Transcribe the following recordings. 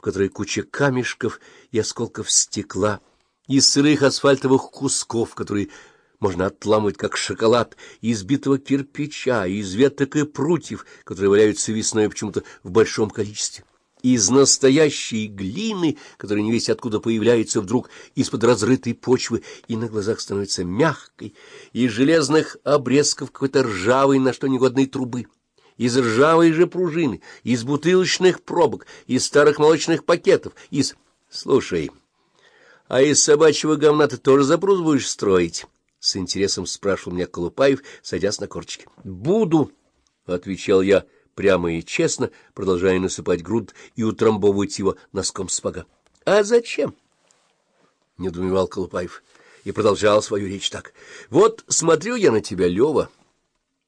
в которой куча камешков и осколков стекла, из сырых асфальтовых кусков, которые можно отламывать, как шоколад, избитого кирпича, из веток и прутьев, которые валяются весной почему-то в большом количестве. Из настоящей глины, которая не весь откуда появляется вдруг из-под разрытой почвы и на глазах становится мягкой, из железных обрезков какой-то ржавой на что негодной трубы, из ржавой же пружины, из бутылочных пробок, из старых молочных пакетов, из... Слушай, а из собачьего говна ты тоже запрус будешь строить? — с интересом спрашивал меня Колупаев, садясь на корчики. — Буду, — отвечал я, — прямо и честно, продолжая насыпать грунт и утрамбовывать его носком спага. — А зачем? — недоумевал Колупаев и продолжал свою речь так. — Вот смотрю я на тебя, Лева.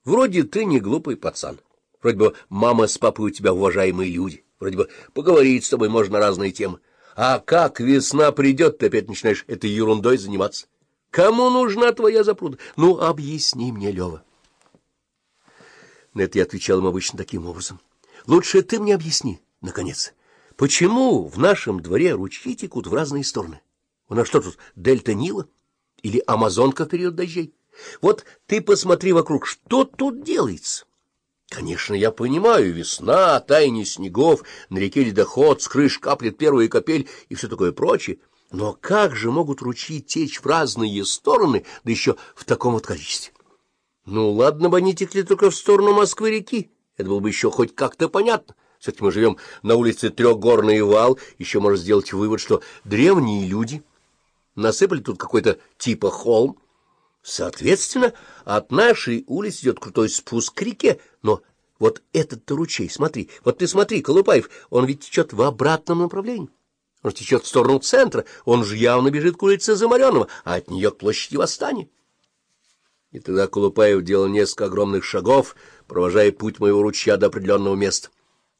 Вроде ты не глупый пацан. Вроде бы мама с папой у тебя уважаемые люди. Вроде бы поговорить с тобой можно разные темы. А как весна придет, ты опять начинаешь этой ерундой заниматься. Кому нужна твоя запруда? Ну, объясни мне, Лева. На это я отвечал им обычно таким образом. Лучше ты мне объясни, наконец, почему в нашем дворе ручьи текут в разные стороны? У нас что тут, дельта Нила? Или Амазонка в период дождей? Вот ты посмотри вокруг, что тут делается? Конечно, я понимаю, весна, таяние снегов, на реке ледоход, с крыш каплет первая капель и все такое прочее. Но как же могут ручьи течь в разные стороны, да еще в таком вот количестве? Ну, ладно бы они текли только в сторону Москвы-реки. Это было бы еще хоть как-то понятно. Все-таки мы живем на улице Трехгорный вал. Еще можно сделать вывод, что древние люди насыпали тут какой-то типа холм. Соответственно, от нашей улицы идет крутой спуск к реке. Но вот этот-то ручей, смотри, вот ты смотри, Колупаев, он ведь течет в обратном направлении. Он течет в сторону центра, он же явно бежит к улице Замаренова, а от нее к площади Восстания. И тогда Колупаев делал несколько огромных шагов, провожая путь моего ручья до определенного места.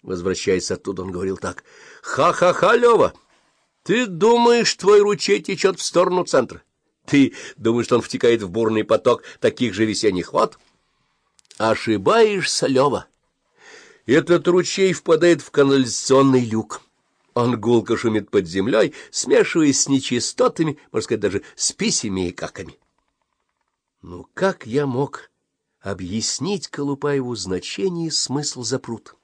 Возвращаясь оттуда, он говорил так. «Ха — Ха-ха-ха, Лева! Ты думаешь, твой ручей течет в сторону центра? Ты думаешь, что он втекает в бурный поток таких же весенних вод? Ошибаешься, Лева! Этот ручей впадает в канализационный люк. Он гулко шумит под землей, смешиваясь с нечистотами, можно сказать, даже с писями и каками. Ну как я мог объяснить Колупаеву значение и смысл запрут?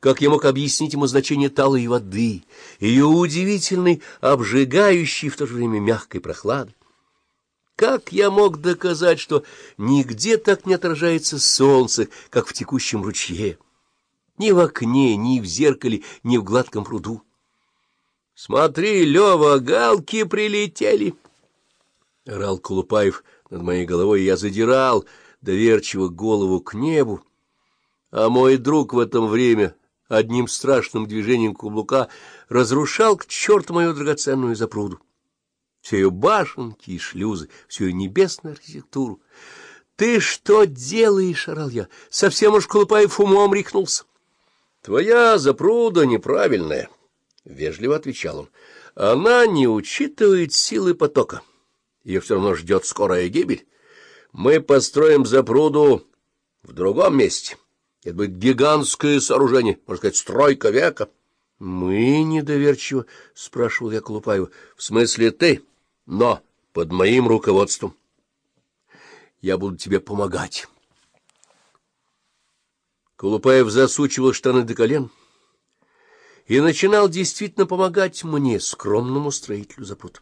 Как я мог объяснить ему значение талой воды, ее удивительной, обжигающей в то же время мягкой прохлады? Как я мог доказать, что нигде так не отражается солнце, как в текущем ручье? Ни в окне, ни в зеркале, ни в гладком пруду. «Смотри, Лева, галки прилетели!» — орал Колупаев — над моей головой, я задирал доверчиво голову к небу, а мой друг в это время одним страшным движением каблука разрушал к черту мою драгоценную запруду. Все ее башенки и шлюзы, всю ее небесную архитектуру. — Ты что делаешь, — орал я? — Совсем уж Колупаев умом рехнулся. — Твоя запруда неправильная, — вежливо отвечал он. — Она не учитывает силы потока. — ее все равно ждет скорая гибель. Мы построим запруду в другом месте. Это будет гигантское сооружение, можно сказать, стройка века. — Мы недоверчиво, — спрашивал я Колупаева. — В смысле ты, но под моим руководством. Я буду тебе помогать. Колупаев засучивал штаны до колен и начинал действительно помогать мне, скромному строителю запрута.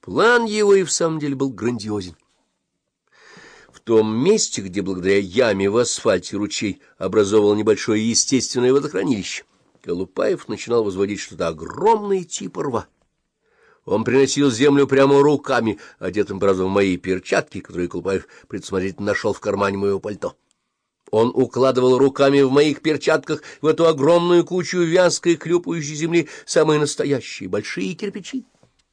План его и в самом деле был грандиозен. Том месте, где благодаря яме в асфальте ручей образовывал небольшое естественное водохранилище, Колупаев начинал возводить что-то огромное типа рва. Он приносил землю прямо руками, одетым, правда, в мои перчатки, которые Колупаев предусмотрительно нашел в кармане моего пальто. Он укладывал руками в моих перчатках в эту огромную кучу вязкой хлюпающей земли самые настоящие большие кирпичи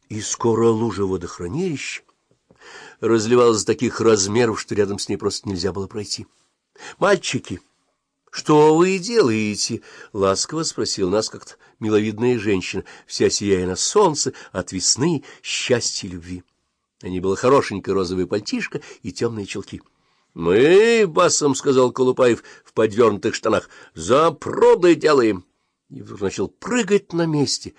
и скоро лужа водохранилища разливалась таких размеров, что рядом с ней просто нельзя было пройти. — Мальчики, что вы делаете? — ласково спросил нас как-то миловидная женщина, вся сияя на солнце от весны, счастья и любви. На ней было хорошенькое розовое пальтишко и темные челки. — Мы, — басом сказал Колупаев в подвернутых штанах, — за проды делаем. и вдруг начал прыгать на месте,